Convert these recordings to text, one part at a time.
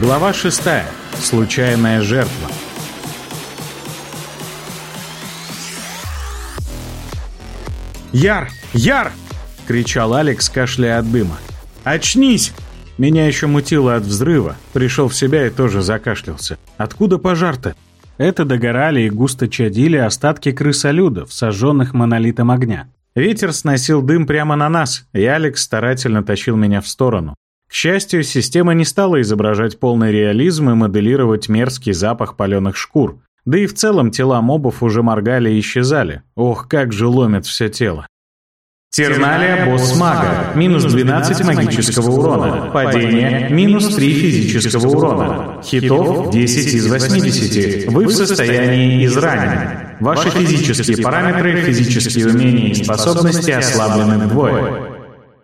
Глава 6. Случайная жертва. «Яр! Яр!» — кричал Алекс, кашляя от дыма. «Очнись!» Меня еще мутило от взрыва. Пришел в себя и тоже закашлялся. «Откуда пожар-то?» Это догорали и густо чадили остатки крысолюдов, сожженных монолитом огня. Ветер сносил дым прямо на нас, и Алекс старательно тащил меня в сторону. К счастью, система не стала изображать полный реализм и моделировать мерзкий запах паленых шкур. Да и в целом тела мобов уже моргали и исчезали. Ох, как же ломит все тело. Терналия босс мага. Минус 12 магического урона. Падение. Минус 3 физического урона. Хитов 10 из 80. Вы в состоянии изранен. Ваши физические параметры, физические умения и способности ослаблены вдвое.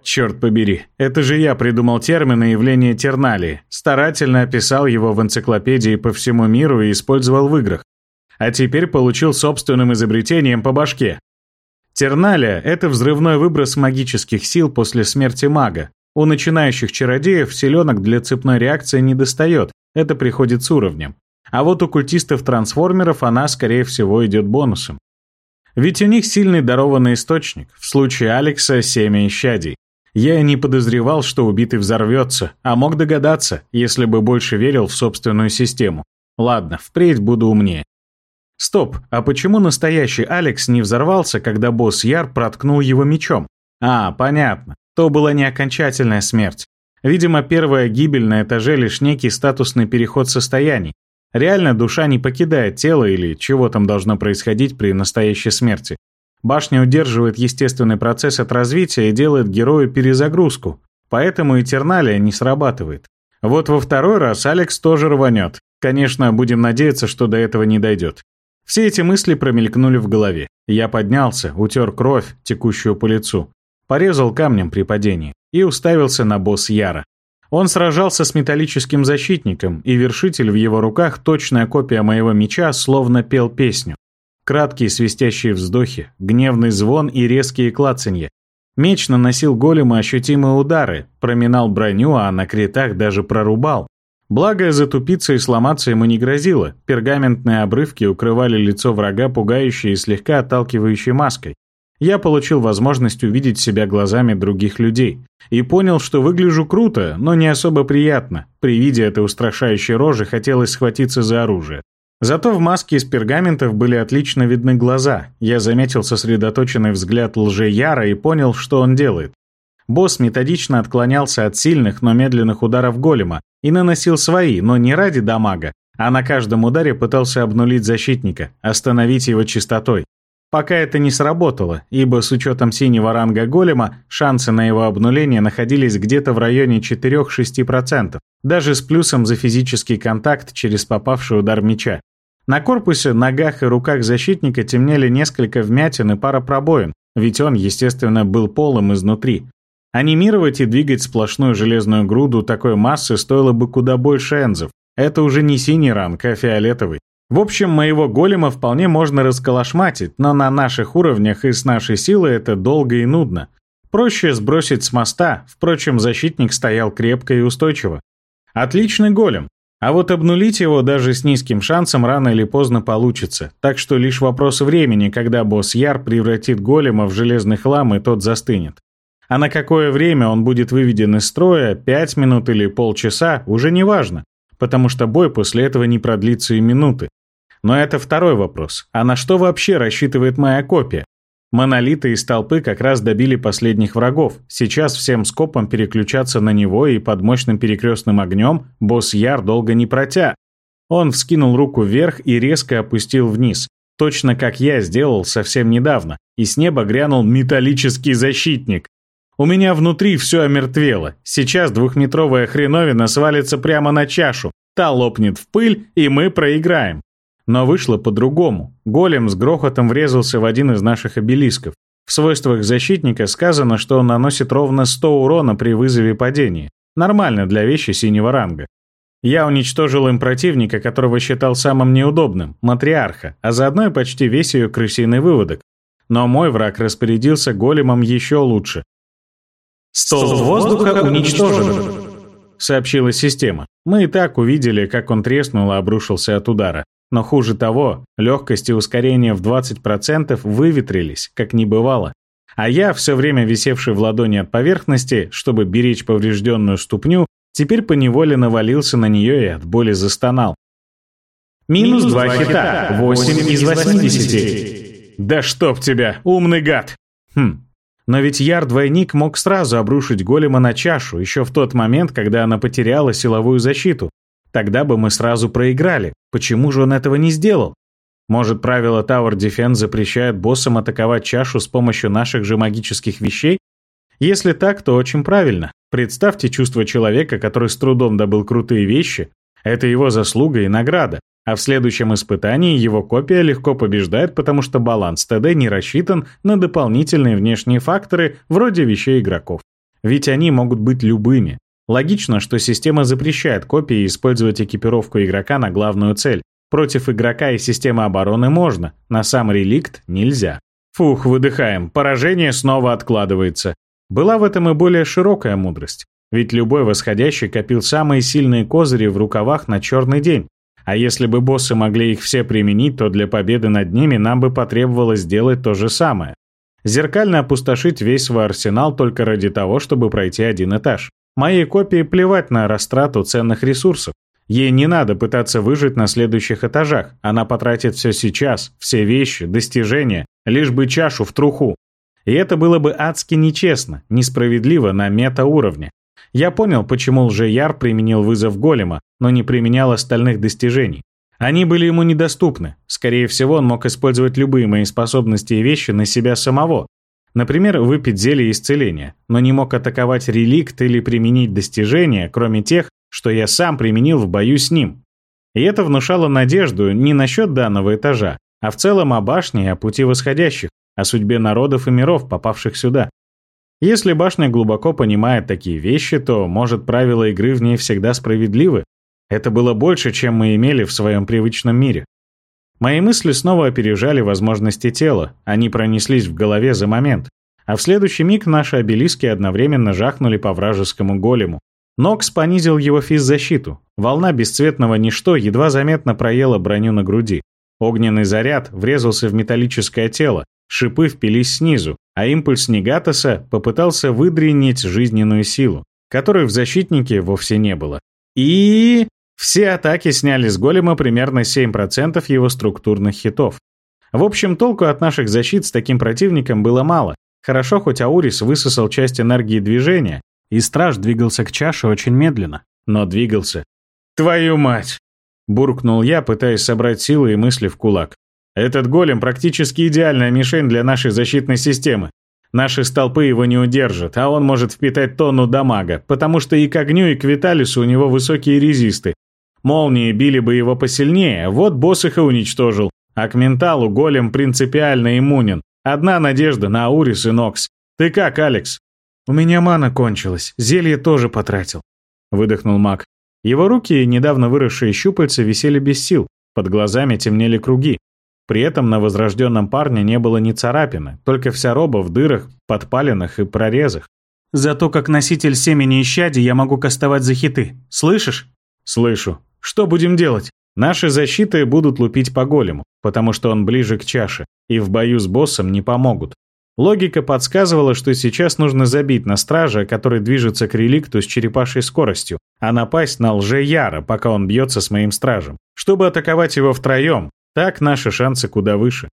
Черт побери, это же я придумал термин и явление терналии, старательно описал его в энциклопедии по всему миру и использовал в играх. А теперь получил собственным изобретением по башке. Терналия – это взрывной выброс магических сил после смерти мага. У начинающих чародеев селенок для цепной реакции не достает, это приходит с уровнем. А вот у культистов-трансформеров она, скорее всего, идет бонусом. Ведь у них сильный дарованный источник, в случае Алекса – семя исчадий. Я не подозревал, что убитый взорвется, а мог догадаться, если бы больше верил в собственную систему. Ладно, впредь буду умнее. Стоп, а почему настоящий Алекс не взорвался, когда босс Яр проткнул его мечом? А, понятно. То была не окончательная смерть. Видимо, первая гибель на этаже лишь некий статусный переход состояний. Реально душа не покидает тело или чего там должно происходить при настоящей смерти. Башня удерживает естественный процесс от развития и делает герою перезагрузку, поэтому и терналия не срабатывает. Вот во второй раз Алекс тоже рванет. Конечно, будем надеяться, что до этого не дойдет. Все эти мысли промелькнули в голове. Я поднялся, утер кровь, текущую по лицу, порезал камнем при падении и уставился на босс Яра. Он сражался с металлическим защитником, и вершитель в его руках, точная копия моего меча, словно пел песню. Краткие свистящие вздохи, гневный звон и резкие клацанья. Меч наносил голему ощутимые удары, проминал броню, а на критах даже прорубал. Благо, затупиться и сломаться ему не грозило. Пергаментные обрывки укрывали лицо врага пугающей и слегка отталкивающей маской. Я получил возможность увидеть себя глазами других людей. И понял, что выгляжу круто, но не особо приятно. При виде этой устрашающей рожи хотелось схватиться за оружие. Зато в маске из пергаментов были отлично видны глаза. Я заметил сосредоточенный взгляд лже-яра и понял, что он делает. Босс методично отклонялся от сильных, но медленных ударов голема и наносил свои, но не ради дамага, а на каждом ударе пытался обнулить защитника, остановить его чистотой. Пока это не сработало, ибо с учетом синего ранга голема шансы на его обнуление находились где-то в районе 4-6%, даже с плюсом за физический контакт через попавший удар меча. На корпусе, ногах и руках защитника темнели несколько вмятин и пара пробоин, ведь он, естественно, был полым изнутри. Анимировать и двигать сплошную железную груду такой массы стоило бы куда больше энзов. Это уже не синий ранг, а фиолетовый. В общем, моего голема вполне можно расколошматить, но на наших уровнях и с нашей силой это долго и нудно. Проще сбросить с моста, впрочем, защитник стоял крепко и устойчиво. Отличный голем, а вот обнулить его даже с низким шансом рано или поздно получится, так что лишь вопрос времени, когда босс Яр превратит голема в железный хлам и тот застынет. А на какое время он будет выведен из строя, 5 минут или полчаса, уже не важно, потому что бой после этого не продлится и минуты. Но это второй вопрос. А на что вообще рассчитывает моя копия? Монолиты из толпы как раз добили последних врагов. Сейчас всем скопом переключаться на него и под мощным перекрестным огнем босс Яр долго не протя. Он вскинул руку вверх и резко опустил вниз. Точно как я сделал совсем недавно. И с неба грянул металлический защитник. У меня внутри все омертвело. Сейчас двухметровая хреновина свалится прямо на чашу. Та лопнет в пыль, и мы проиграем. Но вышло по-другому. Голем с грохотом врезался в один из наших обелисков. В свойствах защитника сказано, что он наносит ровно 100 урона при вызове падения. Нормально для вещи синего ранга. Я уничтожил им противника, которого считал самым неудобным, матриарха, а заодно и почти весь ее крысиный выводок. Но мой враг распорядился големом еще лучше. Стол воздуха уничтожен. — сообщила система. Мы и так увидели, как он треснул и обрушился от удара. Но хуже того, легкость и ускорение в 20% выветрились, как не бывало. А я, все время висевший в ладони от поверхности, чтобы беречь поврежденную ступню, теперь поневоле навалился на нее и от боли застонал. Минус два хита, 8 из 80. Да чтоб тебя, умный гад! Хм, но ведь Яр-двойник мог сразу обрушить голема на чашу, еще в тот момент, когда она потеряла силовую защиту. Тогда бы мы сразу проиграли. Почему же он этого не сделал? Может, правило Tower Defense запрещает боссам атаковать чашу с помощью наших же магических вещей? Если так, то очень правильно. Представьте чувство человека, который с трудом добыл крутые вещи. Это его заслуга и награда. А в следующем испытании его копия легко побеждает, потому что баланс ТД не рассчитан на дополнительные внешние факторы вроде вещей игроков. Ведь они могут быть любыми. Логично, что система запрещает копии использовать экипировку игрока на главную цель. Против игрока и системы обороны можно, на сам реликт нельзя. Фух, выдыхаем, поражение снова откладывается. Была в этом и более широкая мудрость. Ведь любой восходящий копил самые сильные козыри в рукавах на черный день, а если бы боссы могли их все применить, то для победы над ними нам бы потребовалось сделать то же самое. Зеркально опустошить весь свой арсенал только ради того, чтобы пройти один этаж. Моей копии плевать на растрату ценных ресурсов. Ей не надо пытаться выжить на следующих этажах. Она потратит все сейчас, все вещи, достижения, лишь бы чашу в труху. И это было бы адски нечестно, несправедливо на мета-уровне. Я понял, почему лжеяр применил вызов голема, но не применял остальных достижений. Они были ему недоступны. Скорее всего, он мог использовать любые мои способности и вещи на себя самого. Например, выпить зелье исцеления, но не мог атаковать реликт или применить достижения, кроме тех, что я сам применил в бою с ним. И это внушало надежду не насчет данного этажа, а в целом о башне и о пути восходящих, о судьбе народов и миров, попавших сюда. Если башня глубоко понимает такие вещи, то, может, правила игры в ней всегда справедливы? Это было больше, чем мы имели в своем привычном мире. Мои мысли снова опережали возможности тела, они пронеслись в голове за момент. А в следующий миг наши обелиски одновременно жахнули по вражескому голему. Нокс понизил его физзащиту. Волна бесцветного ничто едва заметно проела броню на груди. Огненный заряд врезался в металлическое тело, шипы впились снизу, а импульс Негатоса попытался выдренить жизненную силу, которой в защитнике вовсе не было. И... Все атаки сняли с голема примерно 7% его структурных хитов. В общем, толку от наших защит с таким противником было мало. Хорошо, хоть Аурис высосал часть энергии движения, и страж двигался к чаше очень медленно, но двигался. «Твою мать!» – буркнул я, пытаясь собрать силы и мысли в кулак. Этот голем практически идеальная мишень для нашей защитной системы. Наши столпы его не удержат, а он может впитать тонну дамага, потому что и к огню, и к Виталису у него высокие резисты. Молнии били бы его посильнее, вот босс их и уничтожил. А к менталу голем принципиально иммунен. Одна надежда на Аурис и Нокс. Ты как, Алекс? У меня мана кончилась, зелье тоже потратил. Выдохнул маг. Его руки, недавно выросшие щупальца, висели без сил. Под глазами темнели круги. При этом на возрожденном парне не было ни царапины, только вся роба в дырах, подпалинах и прорезах. Зато как носитель семени исчади я могу кастовать за хиты. Слышишь? Слышу. Что будем делать? Наши защиты будут лупить по голему, потому что он ближе к чаше, и в бою с боссом не помогут. Логика подсказывала, что сейчас нужно забить на стража, который движется к реликту с черепашей скоростью, а напасть на лже-яра, пока он бьется с моим стражем. Чтобы атаковать его втроем, так наши шансы куда выше.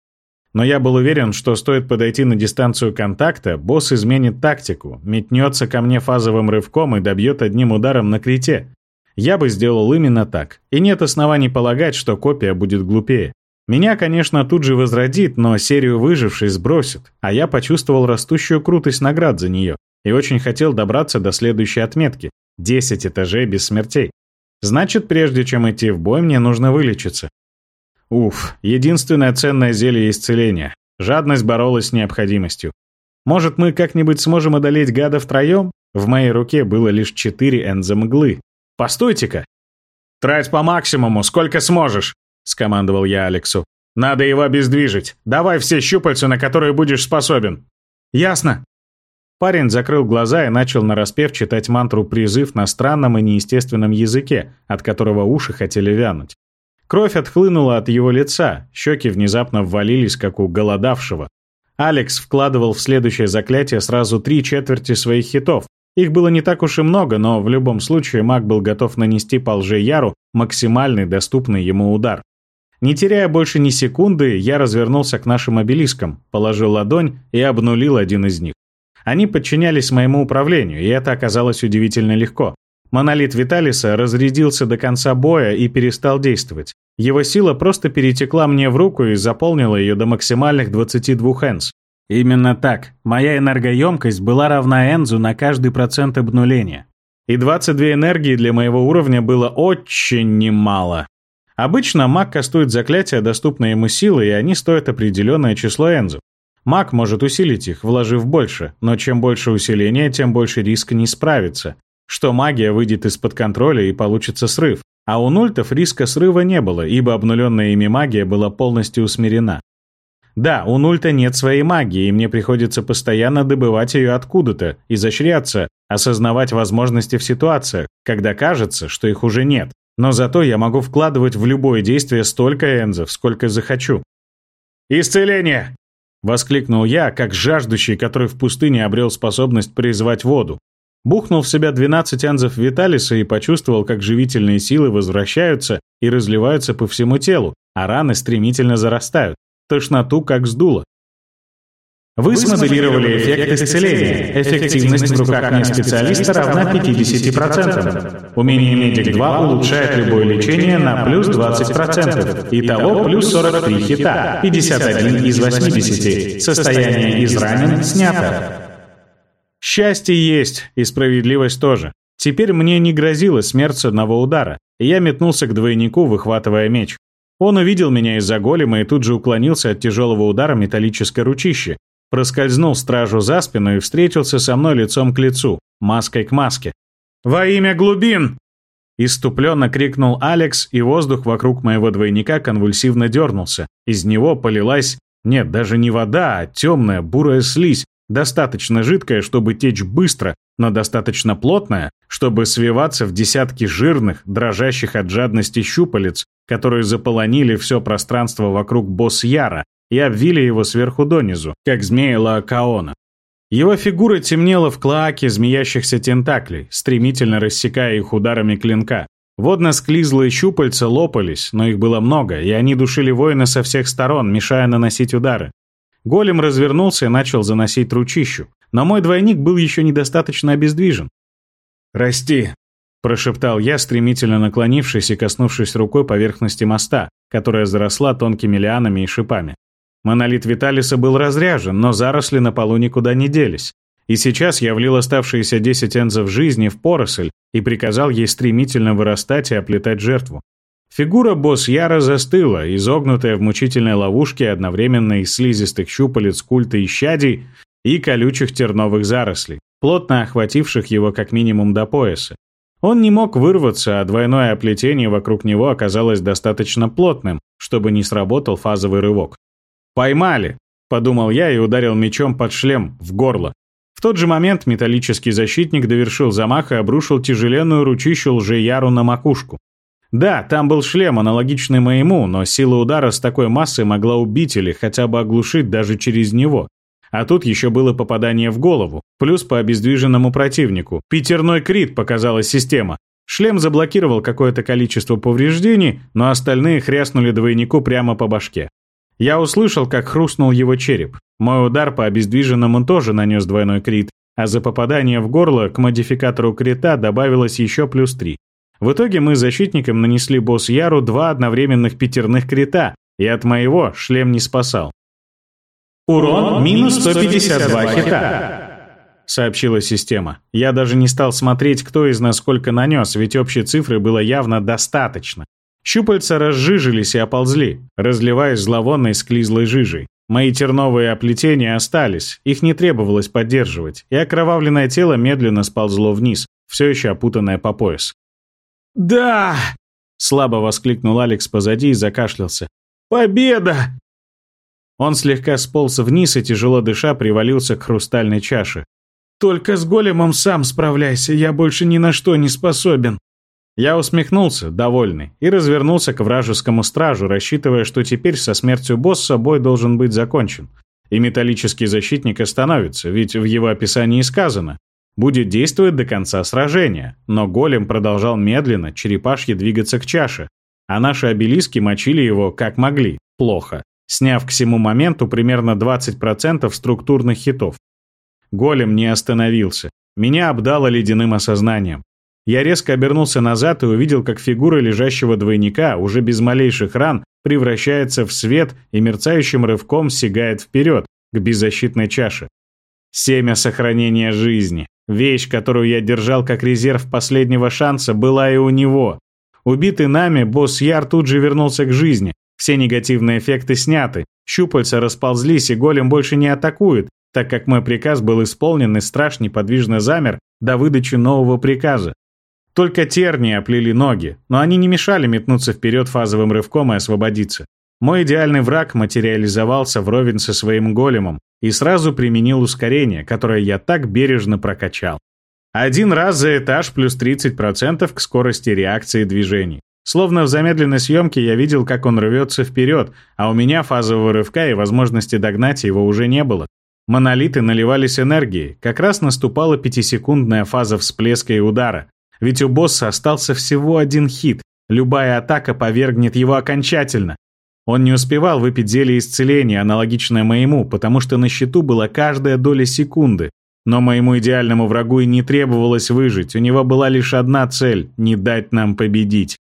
Но я был уверен, что стоит подойти на дистанцию контакта, босс изменит тактику, метнется ко мне фазовым рывком и добьет одним ударом на крите. Я бы сделал именно так, и нет оснований полагать, что копия будет глупее. Меня, конечно, тут же возродит, но серию выжившей сбросит, а я почувствовал растущую крутость наград за нее и очень хотел добраться до следующей отметки – 10 этажей без смертей. Значит, прежде чем идти в бой, мне нужно вылечиться. Уф, единственное ценное зелье исцеления. Жадность боролась с необходимостью. Может, мы как-нибудь сможем одолеть гада втроем? В моей руке было лишь четыре энза мглы. Постойте-ка! Трать по максимуму, сколько сможешь, скомандовал я Алексу. Надо его обездвижить. Давай все щупальца, на которые будешь способен. Ясно. Парень закрыл глаза и начал нараспев читать мантру-призыв на странном и неестественном языке, от которого уши хотели вянуть. Кровь отхлынула от его лица, щеки внезапно ввалились, как у голодавшего. Алекс вкладывал в следующее заклятие сразу три четверти своих хитов. Их было не так уж и много, но в любом случае маг был готов нанести по лже-яру максимальный доступный ему удар. Не теряя больше ни секунды, я развернулся к нашим обелискам, положил ладонь и обнулил один из них. Они подчинялись моему управлению, и это оказалось удивительно легко. Монолит Виталиса разрядился до конца боя и перестал действовать. Его сила просто перетекла мне в руку и заполнила ее до максимальных 22 энз. Именно так. Моя энергоемкость была равна энзу на каждый процент обнуления. И 22 энергии для моего уровня было очень немало. Обычно маг кастует заклятия, доступные ему силы, и они стоят определенное число энзов. Маг может усилить их, вложив больше, но чем больше усиления, тем больше риск не справиться что магия выйдет из-под контроля и получится срыв. А у нультов риска срыва не было, ибо обнуленная ими магия была полностью усмирена. Да, у нульта нет своей магии, и мне приходится постоянно добывать ее откуда-то, изощряться, осознавать возможности в ситуациях, когда кажется, что их уже нет. Но зато я могу вкладывать в любое действие столько энзов, сколько захочу. «Исцеление!» — воскликнул я, как жаждущий, который в пустыне обрел способность призвать воду. Бухнул в себя 12 анзов Виталиса и почувствовал, как живительные силы возвращаются и разливаются по всему телу, а раны стремительно зарастают. Тошноту как сдуло. Вы смоделировали эффект исцеления. Эффективность в руках не специалиста равна 50%. Умение Медик 2 улучшает любое лечение на плюс 20%. Итого плюс 43 хита, 51 из 80. Состояние изранен снято. Счастье есть, и справедливость тоже. Теперь мне не грозила смерть с одного удара, я метнулся к двойнику, выхватывая меч. Он увидел меня из-за голема и тут же уклонился от тяжелого удара металлической ручищи, проскользнул стражу за спину и встретился со мной лицом к лицу, маской к маске. «Во имя глубин!» Иступленно крикнул Алекс, и воздух вокруг моего двойника конвульсивно дернулся. Из него полилась, нет, даже не вода, а темная бурая слизь, Достаточно жидкая, чтобы течь быстро, но достаточно плотная, чтобы свиваться в десятки жирных, дрожащих от жадности щупалец, которые заполонили все пространство вокруг босс-яра и обвили его сверху донизу, как змея Лаокаона. Его фигура темнела в клоаке змеящихся тентаклей, стремительно рассекая их ударами клинка. Водно-склизлые щупальца лопались, но их было много, и они душили воина со всех сторон, мешая наносить удары. Голем развернулся и начал заносить ручищу, но мой двойник был еще недостаточно обездвижен. «Расти», — прошептал я, стремительно наклонившись и коснувшись рукой поверхности моста, которая заросла тонкими лианами и шипами. Монолит Виталиса был разряжен, но заросли на полу никуда не делись. И сейчас я влил оставшиеся 10 энзов жизни в поросль и приказал ей стремительно вырастать и оплетать жертву. Фигура босс-яра застыла, изогнутая в мучительной ловушке одновременно из слизистых щупалец культа исчадий и колючих терновых зарослей, плотно охвативших его как минимум до пояса. Он не мог вырваться, а двойное оплетение вокруг него оказалось достаточно плотным, чтобы не сработал фазовый рывок. «Поймали!» – подумал я и ударил мечом под шлем, в горло. В тот же момент металлический защитник довершил замах и обрушил тяжеленную ручищу лжеяру на макушку. Да, там был шлем, аналогичный моему, но сила удара с такой массой могла убить или хотя бы оглушить даже через него. А тут еще было попадание в голову, плюс по обездвиженному противнику. Пятерной крит показала система. Шлем заблокировал какое-то количество повреждений, но остальные хряснули двойнику прямо по башке. Я услышал, как хрустнул его череп. Мой удар по обездвиженному тоже нанес двойной крит, а за попадание в горло к модификатору крита добавилось еще плюс три. В итоге мы с защитником нанесли босс Яру два одновременных пятерных крита, и от моего шлем не спасал. «Урон минус 152 хита», — сообщила система. Я даже не стал смотреть, кто из нас сколько нанес, ведь общей цифры было явно достаточно. Щупальца разжижились и оползли, разливаясь зловонной склизлой жижей. Мои терновые оплетения остались, их не требовалось поддерживать, и окровавленное тело медленно сползло вниз, все еще опутанное по пояс. «Да!» — слабо воскликнул Алекс позади и закашлялся. «Победа!» Он слегка сполз вниз и, тяжело дыша, привалился к хрустальной чаше. «Только с големом сам справляйся, я больше ни на что не способен». Я усмехнулся, довольный, и развернулся к вражескому стражу, рассчитывая, что теперь со смертью босса бой должен быть закончен. И металлический защитник остановится, ведь в его описании сказано «будет действовать до конца сражения», но голем продолжал медленно, черепашье двигаться к чаше, а наши обелиски мочили его как могли, плохо, сняв к всему моменту примерно 20% структурных хитов. Голем не остановился. Меня обдало ледяным осознанием. Я резко обернулся назад и увидел, как фигура лежащего двойника, уже без малейших ран, превращается в свет и мерцающим рывком сигает вперед, к беззащитной чаше. Семя сохранения жизни. Вещь, которую я держал как резерв последнего шанса, была и у него. Убитый нами, босс Яр тут же вернулся к жизни. Все негативные эффекты сняты. Щупальца расползлись, и голем больше не атакует, так как мой приказ был исполнен, и страж неподвижно замер до выдачи нового приказа. Только тернии оплели ноги, но они не мешали метнуться вперед фазовым рывком и освободиться. Мой идеальный враг материализовался вровень со своим големом и сразу применил ускорение, которое я так бережно прокачал. Один раз за этаж плюс 30% к скорости реакции движений. Словно в замедленной съемке я видел, как он рвется вперед, а у меня фазового рывка и возможности догнать его уже не было. Монолиты наливались энергией, как раз наступала пятисекундная фаза всплеска и удара. Ведь у босса остался всего один хит. Любая атака повергнет его окончательно. Он не успевал выпить зелье исцеления, аналогичное моему, потому что на счету была каждая доля секунды. Но моему идеальному врагу и не требовалось выжить, у него была лишь одна цель – не дать нам победить.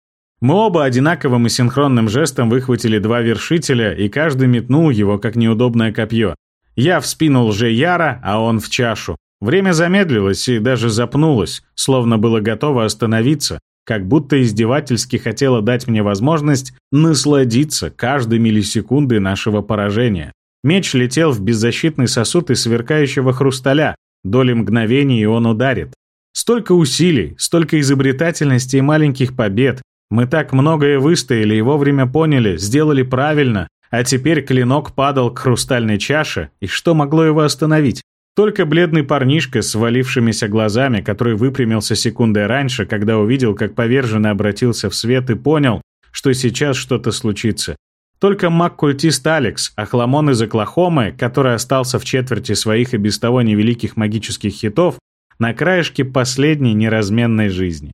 Мы оба одинаковым и синхронным жестом выхватили два вершителя, и каждый метнул его, как неудобное копье. Я в спину лже-яра, а он в чашу. Время замедлилось и даже запнулось, словно было готово остановиться, как будто издевательски хотело дать мне возможность насладиться каждой миллисекундой нашего поражения. Меч летел в беззащитный сосуд из сверкающего хрусталя, доли мгновений он ударит. Столько усилий, столько изобретательности и маленьких побед. Мы так многое выстояли и вовремя поняли, сделали правильно, а теперь клинок падал к хрустальной чаше, и что могло его остановить? Только бледный парнишка с свалившимися глазами, который выпрямился секундой раньше, когда увидел, как поверженный обратился в свет и понял, что сейчас что-то случится. Только маг-культист Алекс, охламон из Оклахомы, который остался в четверти своих и без того невеликих магических хитов, на краешке последней неразменной жизни.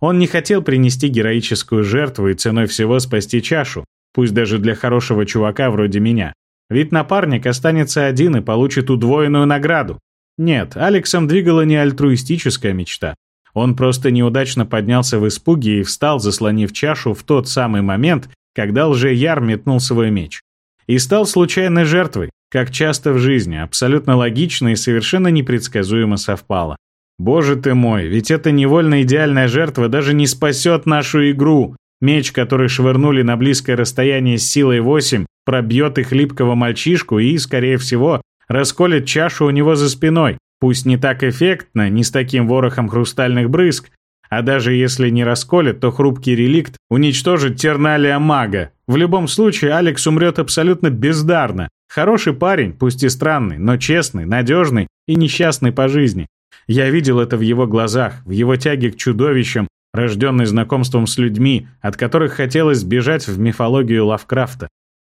Он не хотел принести героическую жертву и ценой всего спасти чашу, пусть даже для хорошего чувака вроде меня. Ведь напарник останется один и получит удвоенную награду. Нет, Алексом двигала не альтруистическая мечта. Он просто неудачно поднялся в испуге и встал, заслонив чашу в тот самый момент, когда лже-яр метнул свой меч. И стал случайной жертвой, как часто в жизни, абсолютно логично и совершенно непредсказуемо совпало. Боже ты мой, ведь эта невольно идеальная жертва даже не спасет нашу игру. Меч, который швырнули на близкое расстояние с силой 8, пробьет их липкого мальчишку и, скорее всего, расколет чашу у него за спиной. Пусть не так эффектно, не с таким ворохом хрустальных брызг, а даже если не расколет, то хрупкий реликт уничтожит терналия мага. В любом случае, Алекс умрет абсолютно бездарно. Хороший парень, пусть и странный, но честный, надежный и несчастный по жизни. Я видел это в его глазах, в его тяге к чудовищам, рожденный знакомством с людьми, от которых хотелось сбежать в мифологию Лавкрафта.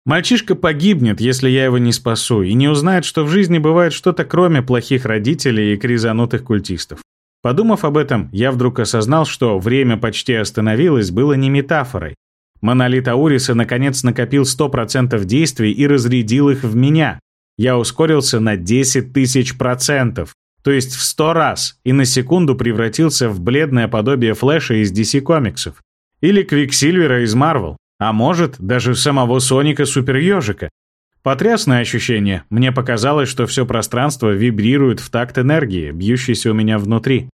Мальчишка погибнет, если я его не спасу, и не узнает, что в жизни бывает что-то кроме плохих родителей и кризанутых культистов. Подумав об этом, я вдруг осознал, что время почти остановилось было не метафорой. Монолит Ауриса наконец накопил 100% действий и разрядил их в меня. Я ускорился на 10 тысяч процентов то есть в сто раз, и на секунду превратился в бледное подобие Флэша из DC комиксов. Или Квиксильвера из Марвел, а может, даже самого Соника Супер-Ёжика. Потрясное ощущение. Мне показалось, что все пространство вибрирует в такт энергии, бьющейся у меня внутри.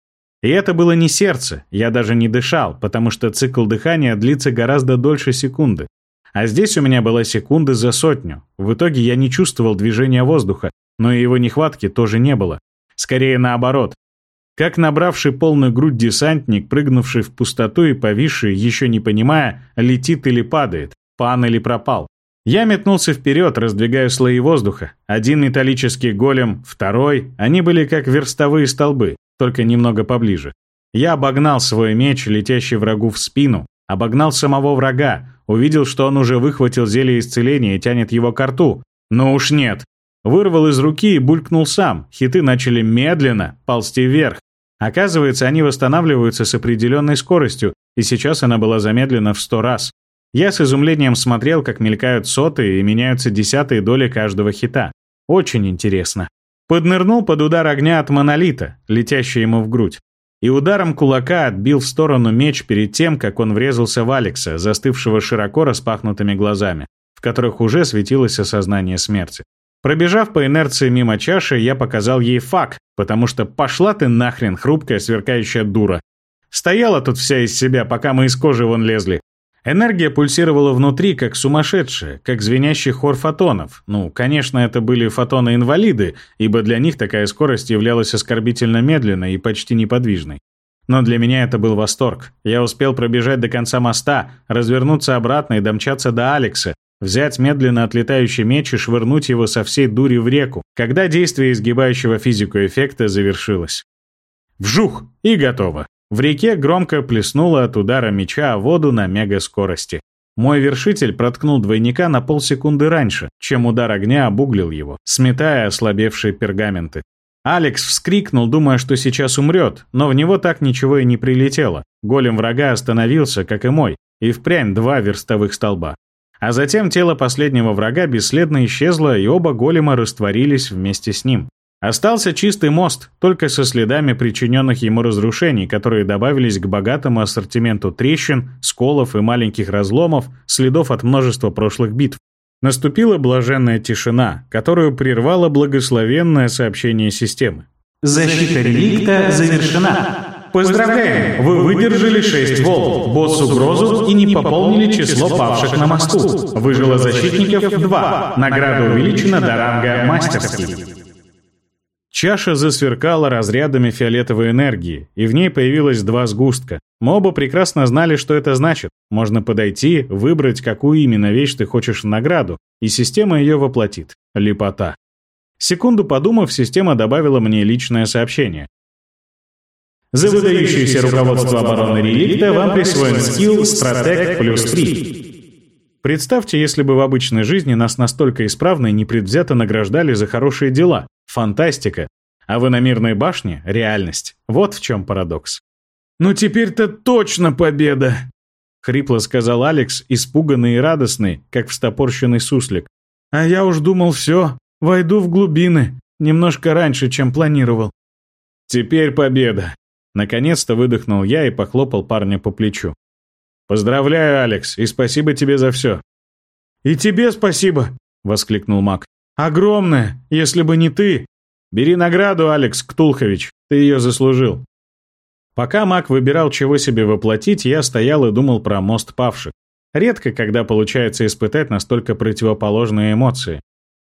И это было не сердце, я даже не дышал, потому что цикл дыхания длится гораздо дольше секунды. А здесь у меня была секунда за сотню. В итоге я не чувствовал движения воздуха, но и его нехватки тоже не было. Скорее наоборот. Как набравший полную грудь десантник, прыгнувший в пустоту и повисший, еще не понимая, летит или падает, пан или пропал. Я метнулся вперед, раздвигая слои воздуха. Один металлический голем, второй. Они были как верстовые столбы, только немного поближе. Я обогнал свой меч, летящий врагу в спину, обогнал самого врага, увидел, что он уже выхватил зелье исцеления и тянет его к рту. Но уж нет. Вырвал из руки и булькнул сам. Хиты начали медленно ползти вверх. Оказывается, они восстанавливаются с определенной скоростью, и сейчас она была замедлена в сто раз. Я с изумлением смотрел, как мелькают сотые и меняются десятые доли каждого хита. Очень интересно. Поднырнул под удар огня от монолита, летящий ему в грудь. И ударом кулака отбил в сторону меч перед тем, как он врезался в Алекса, застывшего широко распахнутыми глазами, в которых уже светилось осознание смерти. Пробежав по инерции мимо чаши, я показал ей фак, потому что пошла ты нахрен, хрупкая, сверкающая дура. Стояла тут вся из себя, пока мы из кожи вон лезли. Энергия пульсировала внутри, как сумасшедшая, как звенящий хор фотонов. Ну, конечно, это были фотоны-инвалиды, ибо для них такая скорость являлась оскорбительно медленной и почти неподвижной. Но для меня это был восторг. Я успел пробежать до конца моста, развернуться обратно и домчаться до Алекса, взять медленно отлетающий меч и швырнуть его со всей дури в реку, когда действие изгибающего физику эффекта завершилось. Вжух! И готово. В реке громко плеснуло от удара меча воду на мегаскорости. Мой вершитель проткнул двойника на полсекунды раньше, чем удар огня обуглил его, сметая ослабевшие пергаменты. Алекс вскрикнул, думая, что сейчас умрет, но в него так ничего и не прилетело. Голем врага остановился, как и мой, и впрямь два верстовых столба. А затем тело последнего врага бесследно исчезло, и оба голема растворились вместе с ним. Остался чистый мост, только со следами причиненных ему разрушений, которые добавились к богатому ассортименту трещин, сколов и маленьких разломов, следов от множества прошлых битв. Наступила блаженная тишина, которую прервало благословенное сообщение системы. Защита реликта завершена. Поздравляем! Вы выдержали 6 волн, босс-угрозу и не пополнили число павших на мосту. Выжило защитников 2. Награда увеличена до ранга мастерский. Чаша засверкала разрядами фиолетовой энергии, и в ней появилось два сгустка. Мы оба прекрасно знали, что это значит. Можно подойти, выбрать, какую именно вещь ты хочешь в награду, и система ее воплотит. Лепота. Секунду подумав, система добавила мне личное сообщение. За выдающееся руководство обороны реликта вам присвоен скилл «Стратег плюс 3». Представьте, если бы в обычной жизни нас настолько исправно и непредвзято награждали за хорошие дела. Фантастика. А в иномирной башне — реальность. Вот в чем парадокс. «Ну теперь-то точно победа!» — хрипло сказал Алекс, испуганный и радостный, как встопорщенный суслик. «А я уж думал, все, войду в глубины, немножко раньше, чем планировал». «Теперь победа!» Наконец-то выдохнул я и похлопал парня по плечу. «Поздравляю, Алекс, и спасибо тебе за все». «И тебе спасибо!» — воскликнул маг. Огромное, если бы не ты. Бери награду, Алекс Ктулхович, ты ее заслужил. Пока маг выбирал, чего себе воплотить, я стоял и думал про мост павших. Редко, когда получается испытать настолько противоположные эмоции.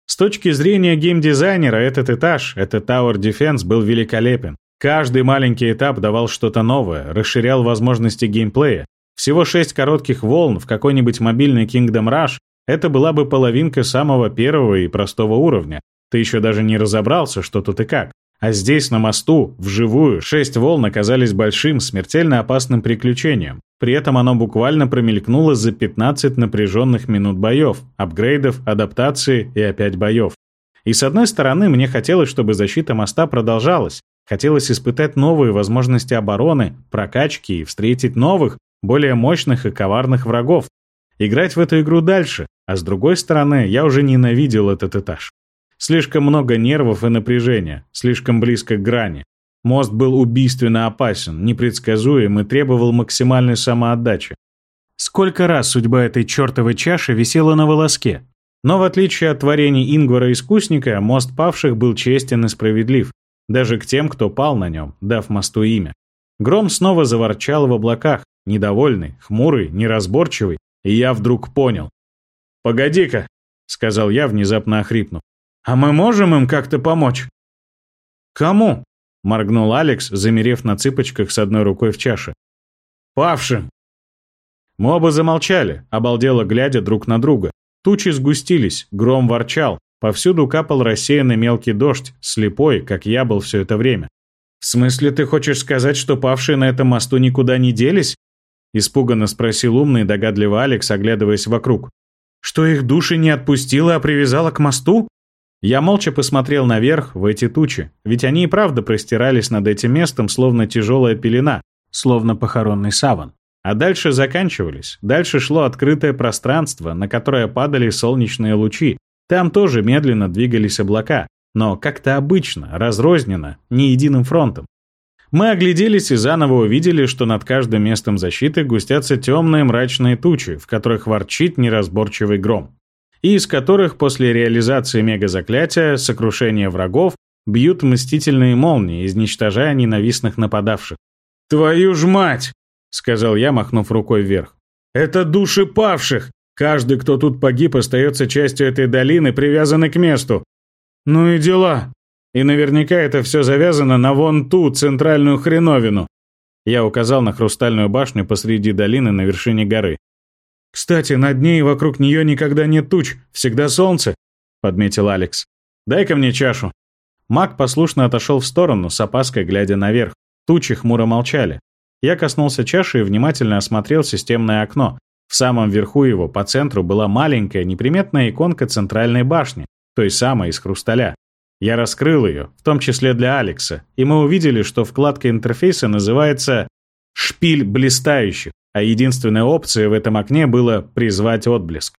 С точки зрения геймдизайнера, этот этаж, этот Tower Defense был великолепен. Каждый маленький этап давал что-то новое, расширял возможности геймплея. Всего шесть коротких волн в какой-нибудь мобильный Kingdom Rush это была бы половинка самого первого и простого уровня. Ты еще даже не разобрался, что тут и как. А здесь, на мосту, вживую, шесть волн оказались большим, смертельно опасным приключением. При этом оно буквально промелькнуло за 15 напряженных минут боев, апгрейдов, адаптации и опять боев. И с одной стороны, мне хотелось, чтобы защита моста продолжалась. Хотелось испытать новые возможности обороны, прокачки и встретить новых, более мощных и коварных врагов. Играть в эту игру дальше, а с другой стороны, я уже ненавидел этот этаж. Слишком много нервов и напряжения, слишком близко к грани. Мост был убийственно опасен, непредсказуем и требовал максимальной самоотдачи. Сколько раз судьба этой чертовой чаши висела на волоске. Но в отличие от творений Ингвара-искусника, мост павших был честен и справедлив, даже к тем, кто пал на нем, дав мосту имя. Гром снова заворчал в облаках, недовольный, хмурый, неразборчивый, и я вдруг понял. «Погоди-ка», — сказал я, внезапно охрипнув. «А мы можем им как-то помочь?» «Кому?» — моргнул Алекс, замерев на цыпочках с одной рукой в чаше. «Павшим!» Мы оба замолчали, обалдело глядя друг на друга. Тучи сгустились, гром ворчал, повсюду капал рассеянный мелкий дождь, слепой, как я был все это время. «В смысле, ты хочешь сказать, что павшие на этом мосту никуда не делись?» Испуганно спросил умный и догадливый Алекс, оглядываясь вокруг. «Что их души не отпустила, а привязала к мосту?» Я молча посмотрел наверх, в эти тучи, ведь они и правда простирались над этим местом, словно тяжелая пелена, словно похоронный саван. А дальше заканчивались. Дальше шло открытое пространство, на которое падали солнечные лучи. Там тоже медленно двигались облака, но как-то обычно, разрозненно, не единым фронтом. Мы огляделись и заново увидели, что над каждым местом защиты густятся темные мрачные тучи, в которых ворчит неразборчивый гром. И из которых после реализации мегазаклятия, сокрушения врагов, бьют мстительные молнии, изничтожая ненавистных нападавших. «Твою ж мать!» Сказал я, махнув рукой вверх. «Это души павших! Каждый, кто тут погиб, остается частью этой долины, привязанной к месту. Ну и дела. И наверняка это все завязано на вон ту центральную хреновину». Я указал на хрустальную башню посреди долины на вершине горы. «Кстати, над ней и вокруг нее никогда нет туч, всегда солнце», — подметил Алекс. «Дай-ка мне чашу». Маг послушно отошел в сторону, с опаской глядя наверх. Тучи хмуро молчали. Я коснулся чаши и внимательно осмотрел системное окно. В самом верху его, по центру, была маленькая неприметная иконка центральной башни, той самой из хрусталя. Я раскрыл ее, в том числе для Алекса, и мы увидели, что вкладка интерфейса называется «Шпиль блистающих», а единственная опция в этом окне было «Призвать отблеск».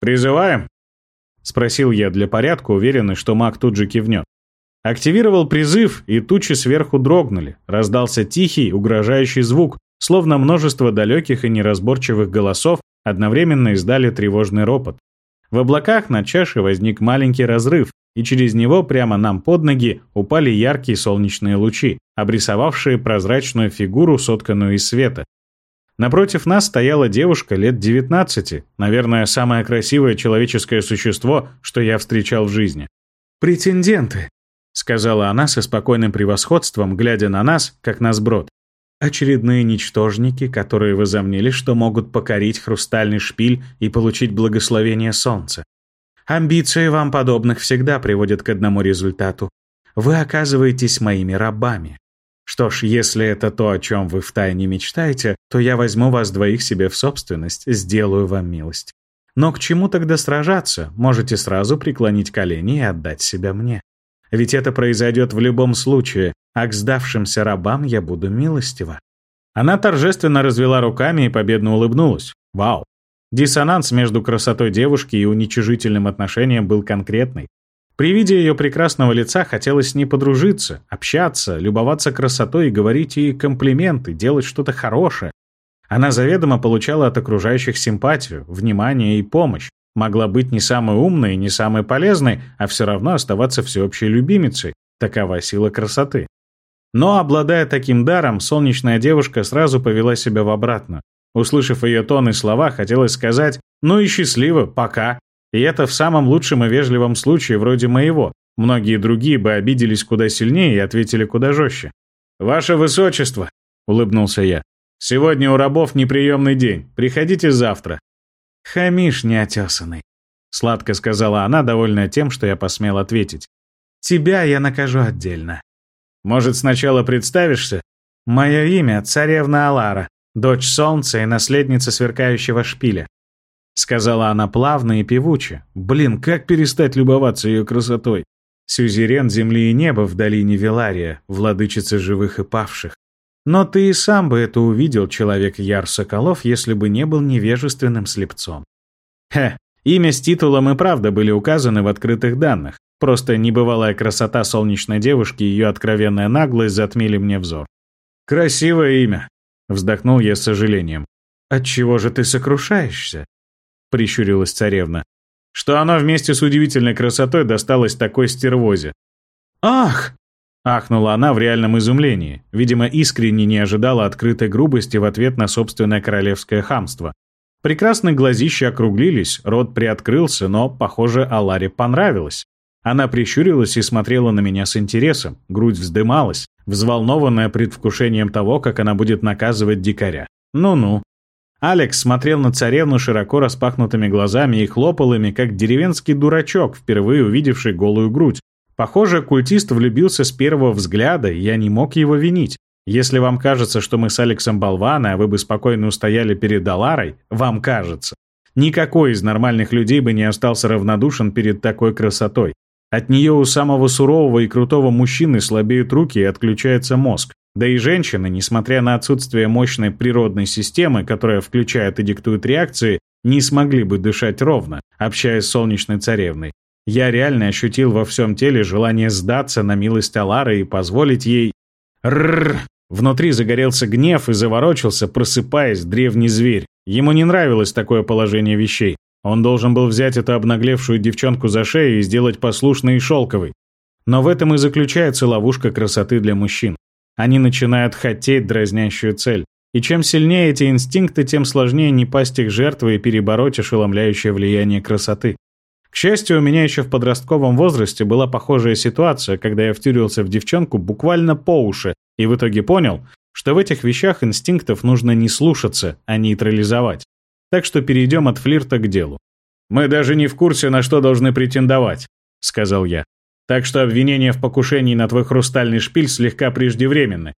«Призываем?» — спросил я для порядка, уверенный, что маг тут же кивнет. Активировал призыв, и тучи сверху дрогнули. Раздался тихий, угрожающий звук, словно множество далеких и неразборчивых голосов одновременно издали тревожный ропот. В облаках на чаше возник маленький разрыв, и через него прямо нам под ноги упали яркие солнечные лучи, обрисовавшие прозрачную фигуру, сотканную из света. Напротив нас стояла девушка лет 19, наверное, самое красивое человеческое существо, что я встречал в жизни. «Претенденты», — сказала она со спокойным превосходством, глядя на нас, как на сброд. «Очередные ничтожники, которые возомнили, что могут покорить хрустальный шпиль и получить благословение солнца. Амбиции вам подобных всегда приводят к одному результату. Вы оказываетесь моими рабами. Что ж, если это то, о чем вы втайне мечтаете, то я возьму вас двоих себе в собственность, сделаю вам милость. Но к чему тогда сражаться? Можете сразу преклонить колени и отдать себя мне. Ведь это произойдет в любом случае, а к сдавшимся рабам я буду милостива». Она торжественно развела руками и победно улыбнулась. Вау! Диссонанс между красотой девушки и уничижительным отношением был конкретный. При виде ее прекрасного лица хотелось с ней подружиться, общаться, любоваться красотой и говорить ей комплименты, делать что-то хорошее. Она заведомо получала от окружающих симпатию, внимание и помощь могла быть не самой умной и не самой полезной, а все равно оставаться всеобщей любимицей. Такова сила красоты. Но, обладая таким даром, солнечная девушка сразу повела себя в обратно. Услышав ее тон и слова, хотелось сказать «ну и счастливо, пока». И это в самом лучшем и вежливом случае вроде моего. Многие другие бы обиделись куда сильнее и ответили куда жестче. «Ваше Высочество», — улыбнулся я, — «сегодня у рабов неприемный день. Приходите завтра. «Хамиш неотесанный», — сладко сказала она, довольная тем, что я посмел ответить. «Тебя я накажу отдельно». «Может, сначала представишься?» «Мое имя — царевна Алара, дочь солнца и наследница сверкающего шпиля», — сказала она плавно и певуче. «Блин, как перестать любоваться ее красотой?» Сюзерен земли и неба в долине Велария, владычица живых и павших. Но ты и сам бы это увидел, человек Яр Соколов, если бы не был невежественным слепцом. Хе, имя с титулом и правда были указаны в открытых данных. Просто небывалая красота солнечной девушки и ее откровенная наглость затмили мне взор. «Красивое имя», — вздохнул я с сожалением. «Отчего же ты сокрушаешься?» — прищурилась царевна. «Что оно вместе с удивительной красотой досталось такой стервозе». «Ах!» Ахнула она в реальном изумлении. Видимо, искренне не ожидала открытой грубости в ответ на собственное королевское хамство. Прекрасные глазища округлились, рот приоткрылся, но, похоже, Аларе понравилось. Она прищурилась и смотрела на меня с интересом, грудь вздымалась, взволнованная предвкушением того, как она будет наказывать дикаря. Ну-ну. Алекс смотрел на царевну широко распахнутыми глазами и хлопал ими, как деревенский дурачок, впервые увидевший голую грудь. Похоже, культист влюбился с первого взгляда, и я не мог его винить. Если вам кажется, что мы с Алексом болваны, а вы бы спокойно устояли перед Даларой, вам кажется. Никакой из нормальных людей бы не остался равнодушен перед такой красотой. От нее у самого сурового и крутого мужчины слабеют руки и отключается мозг. Да и женщины, несмотря на отсутствие мощной природной системы, которая включает и диктует реакции, не смогли бы дышать ровно, общаясь с солнечной царевной. Я реально ощутил во всем теле желание сдаться на милость Алары и позволить ей... Рррр! Внутри загорелся гнев и заворочился, просыпаясь, древний зверь. Ему не нравилось такое положение вещей. Он должен был взять эту обнаглевшую девчонку за шею и сделать послушной и шелковой. Но в этом и заключается ловушка красоты для мужчин. Они начинают хотеть дразнящую цель. И чем сильнее эти инстинкты, тем сложнее не пасть их жертвой и перебороть ошеломляющее влияние красоты. К счастью, у меня еще в подростковом возрасте была похожая ситуация, когда я втюрился в девчонку буквально по уши и в итоге понял, что в этих вещах инстинктов нужно не слушаться, а нейтрализовать. Так что перейдем от флирта к делу. «Мы даже не в курсе, на что должны претендовать», — сказал я. «Так что обвинение в покушении на твой хрустальный шпиль слегка преждевременны».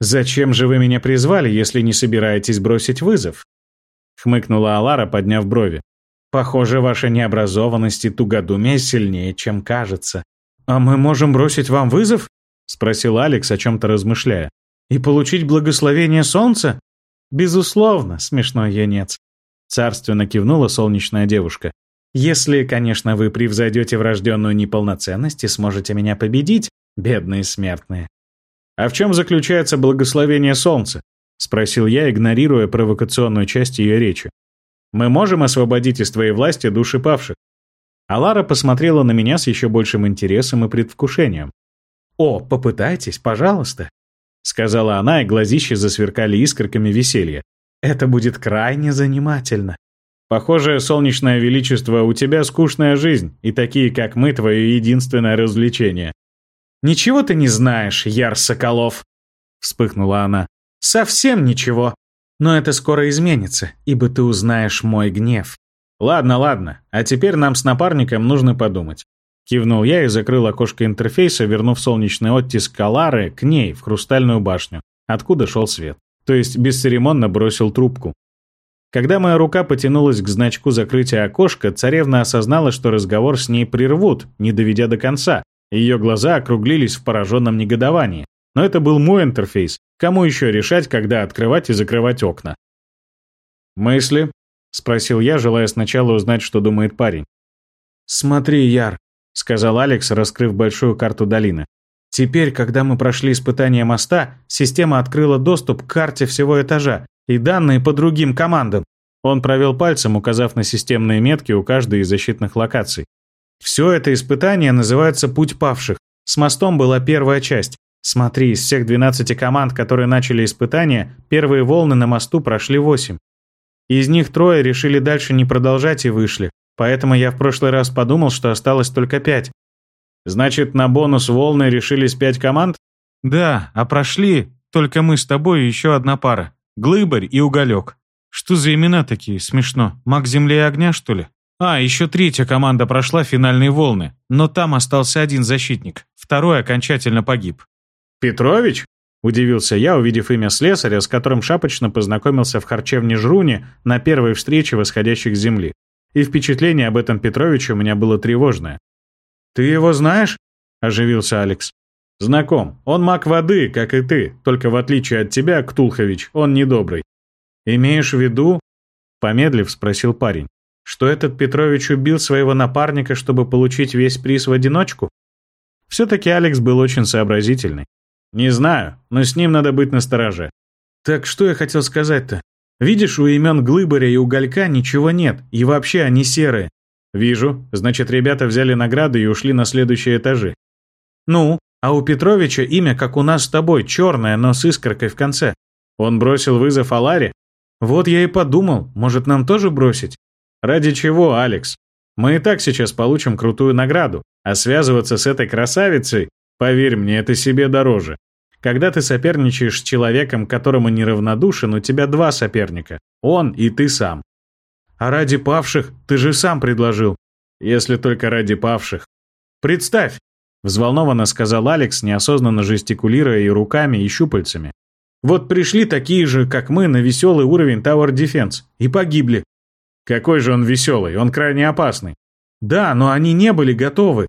«Зачем же вы меня призвали, если не собираетесь бросить вызов?» — хмыкнула Алара, подняв брови. Похоже, ваша необразованность и тугодумие сильнее, чем кажется. А мы можем бросить вам вызов? Спросил Алекс, о чем-то размышляя. И получить благословение солнца? Безусловно, смешной юнец. Царственно кивнула солнечная девушка. Если, конечно, вы превзойдете врожденную неполноценность и сможете меня победить, бедные смертные. А в чем заключается благословение солнца? Спросил я, игнорируя провокационную часть ее речи. Мы можем освободить из твоей власти души павших». Алара посмотрела на меня с еще большим интересом и предвкушением. «О, попытайтесь, пожалуйста», — сказала она, и глазища засверкали искорками веселья. «Это будет крайне занимательно». «Похоже, солнечное величество, у тебя скучная жизнь, и такие, как мы, твое единственное развлечение». «Ничего ты не знаешь, Яр Соколов», — вспыхнула она. «Совсем ничего. Но это скоро изменится, ибо ты узнаешь мой гнев. Ладно, ладно, а теперь нам с напарником нужно подумать. Кивнул я и закрыл окошко интерфейса, вернув солнечный оттиск Калары к ней, в хрустальную башню, откуда шел свет. То есть бесцеремонно бросил трубку. Когда моя рука потянулась к значку закрытия окошка, царевна осознала, что разговор с ней прервут, не доведя до конца. Ее глаза округлились в пораженном негодовании. Но это был мой интерфейс. Кому еще решать, когда открывать и закрывать окна? «Мысли?» — спросил я, желая сначала узнать, что думает парень. «Смотри, Яр», — сказал Алекс, раскрыв большую карту долины. «Теперь, когда мы прошли испытание моста, система открыла доступ к карте всего этажа и данные по другим командам». Он провел пальцем, указав на системные метки у каждой из защитных локаций. Все это испытание называется «Путь павших». С мостом была первая часть, Смотри, из всех 12 команд, которые начали испытания, первые волны на мосту прошли 8. Из них трое решили дальше не продолжать и вышли. Поэтому я в прошлый раз подумал, что осталось только 5. Значит, на бонус волны решились 5 команд? Да, а прошли только мы с тобой и еще одна пара. Глыбарь и Уголек. Что за имена такие? Смешно. Маг Земли и Огня, что ли? А, еще третья команда прошла финальные волны, но там остался один защитник. Второй окончательно погиб. «Петрович?» — удивился я, увидев имя слесаря, с которым шапочно познакомился в харчевне Жруни на первой встрече восходящих земли. И впечатление об этом Петровиче у меня было тревожное. «Ты его знаешь?» — оживился Алекс. «Знаком. Он маг воды, как и ты, только в отличие от тебя, Ктулхович, он недобрый». «Имеешь в виду?» — помедлив спросил парень. «Что этот Петрович убил своего напарника, чтобы получить весь приз в одиночку?» Все-таки Алекс был очень сообразительный. «Не знаю, но с ним надо быть настороже». «Так что я хотел сказать-то? Видишь, у имен Глыбаря и Уголька ничего нет, и вообще они серые». «Вижу. Значит, ребята взяли награды и ушли на следующие этажи». «Ну, а у Петровича имя, как у нас с тобой, черное, но с искоркой в конце. Он бросил вызов Аларе? Вот я и подумал, может нам тоже бросить? Ради чего, Алекс? Мы и так сейчас получим крутую награду, а связываться с этой красавицей, поверь мне, это себе дороже. Когда ты соперничаешь с человеком, которому неравнодушен, у тебя два соперника. Он и ты сам. А ради павших ты же сам предложил. Если только ради павших. Представь, взволнованно сказал Алекс, неосознанно жестикулируя и руками, и щупальцами. Вот пришли такие же, как мы, на веселый уровень Tower Defense и погибли. Какой же он веселый, он крайне опасный. Да, но они не были готовы.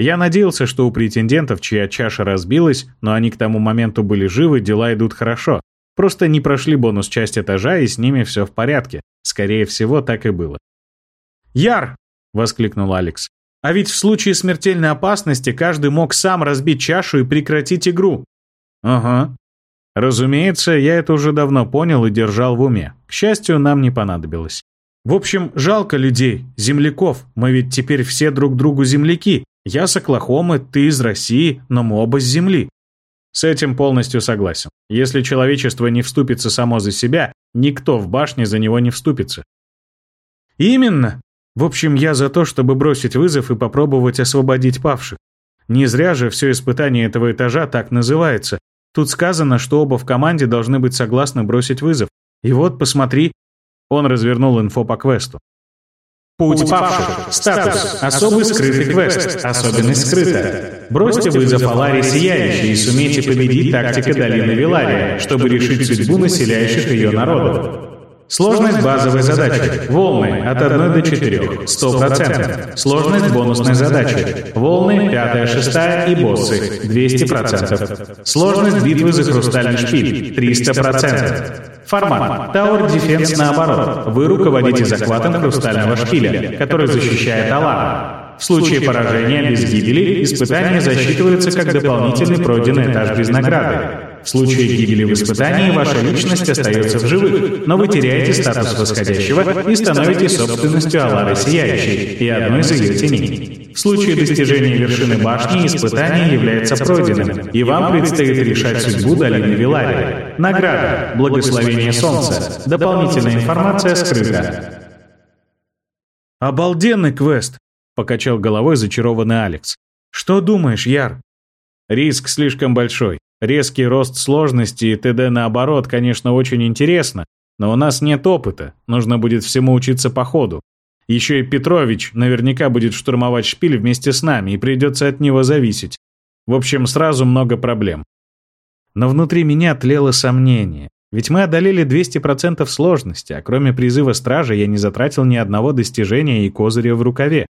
Я надеялся, что у претендентов, чья чаша разбилась, но они к тому моменту были живы, дела идут хорошо. Просто не прошли бонус-часть этажа, и с ними все в порядке. Скорее всего, так и было. «Яр!» — воскликнул Алекс. «А ведь в случае смертельной опасности каждый мог сам разбить чашу и прекратить игру». «Ага». Разумеется, я это уже давно понял и держал в уме. К счастью, нам не понадобилось. В общем, жалко людей, земляков. Мы ведь теперь все друг другу земляки. Я с Оклахомы, ты из России, но мы оба с земли. С этим полностью согласен. Если человечество не вступится само за себя, никто в башне за него не вступится. Именно. В общем, я за то, чтобы бросить вызов и попробовать освободить павших. Не зря же все испытание этого этажа так называется. Тут сказано, что оба в команде должны быть согласны бросить вызов. И вот, посмотри, он развернул инфо по квесту. Путь павших. Статус. Особый скрытый квест. Особенность скрыта. Бросьте вызов Аларе Сияющей и сумейте победить тактика долины Вилария, чтобы решить судьбу населяющих ее народов. Сложность базовой задачи. Волны от 1 до 4. 100%. Сложность бонусной задачи. Волны 5, 6 и боссы. 200%. Сложность битвы за хрустальный шпиль. 300%. Формат. Tower Defense наоборот. Вы руководите захватом хрустального шпиля, который защищает Алара. В случае поражения без гибели испытание засчитывается как дополнительный пройденный этаж без награды. В случае гибели в испытании ваша личность остается в живых, но вы теряете статус восходящего и становитесь собственностью Алары Сияющей и одной из ее теней. В случае достижения вершины башни испытание является пройденным, и вам предстоит решать судьбу долины Вилария. Награда, благословение солнца, дополнительная информация скрыта. «Обалденный квест!» — покачал головой зачарованный Алекс. «Что думаешь, Яр?» «Риск слишком большой. Резкий рост сложности и т.д. наоборот, конечно, очень интересно, но у нас нет опыта, нужно будет всему учиться по ходу. Еще и Петрович наверняка будет штурмовать шпиль вместе с нами, и придется от него зависеть. В общем, сразу много проблем. Но внутри меня тлело сомнение. Ведь мы одолели 200% сложности, а кроме призыва стража я не затратил ни одного достижения и козыря в рукаве.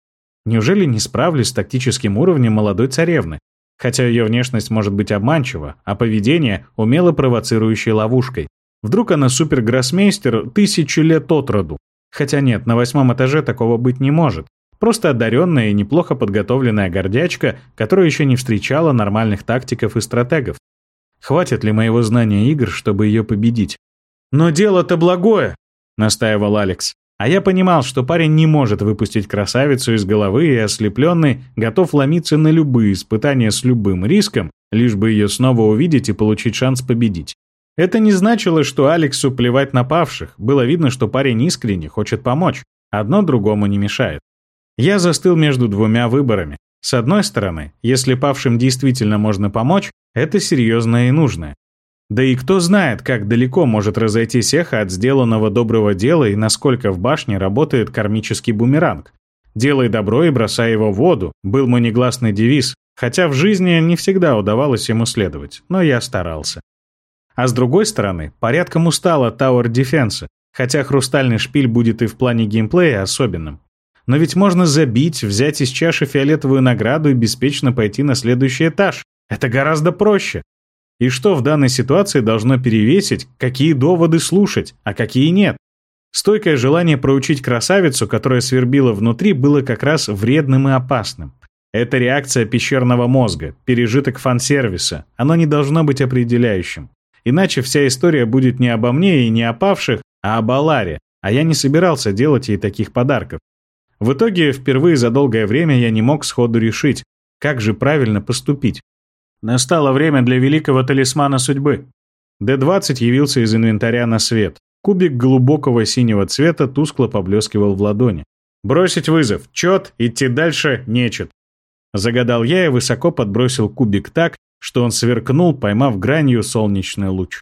Неужели не справлюсь с тактическим уровнем молодой царевны? Хотя ее внешность может быть обманчива, а поведение — умело провоцирующей ловушкой. Вдруг она супергроссмейстер тысячи лет от роду. Хотя нет, на восьмом этаже такого быть не может. Просто одаренная и неплохо подготовленная гордячка, которая еще не встречала нормальных тактиков и стратегов. Хватит ли моего знания игр, чтобы ее победить? «Но дело-то благое!» — настаивал Алекс. А я понимал, что парень не может выпустить красавицу из головы и ослепленный готов ломиться на любые испытания с любым риском, лишь бы ее снова увидеть и получить шанс победить. Это не значило, что Алексу плевать на павших. Было видно, что парень искренне хочет помочь. Одно другому не мешает. Я застыл между двумя выборами. С одной стороны, если павшим действительно можно помочь, это серьезное и нужное. Да и кто знает, как далеко может разойтись эхо от сделанного доброго дела и насколько в башне работает кармический бумеранг. «Делай добро и бросай его в воду» был мой негласный девиз, хотя в жизни не всегда удавалось ему следовать, но я старался. А с другой стороны, порядком устал от Tower Defense, хотя хрустальный шпиль будет и в плане геймплея особенным. Но ведь можно забить, взять из чаши фиолетовую награду и беспечно пойти на следующий этаж. Это гораздо проще. И что в данной ситуации должно перевесить, какие доводы слушать, а какие нет? Стойкое желание проучить красавицу, которая свербила внутри, было как раз вредным и опасным. Это реакция пещерного мозга, пережиток фан-сервиса. Оно не должно быть определяющим. Иначе вся история будет не обо мне и не о павших, а об Аларе, а я не собирался делать ей таких подарков. В итоге, впервые за долгое время я не мог сходу решить, как же правильно поступить. Настало время для великого талисмана судьбы. Д-20 явился из инвентаря на свет. Кубик глубокого синего цвета тускло поблескивал в ладони. «Бросить вызов. Чет, идти дальше, нечет». Загадал я и высоко подбросил кубик так, что он сверкнул, поймав гранью солнечный луч.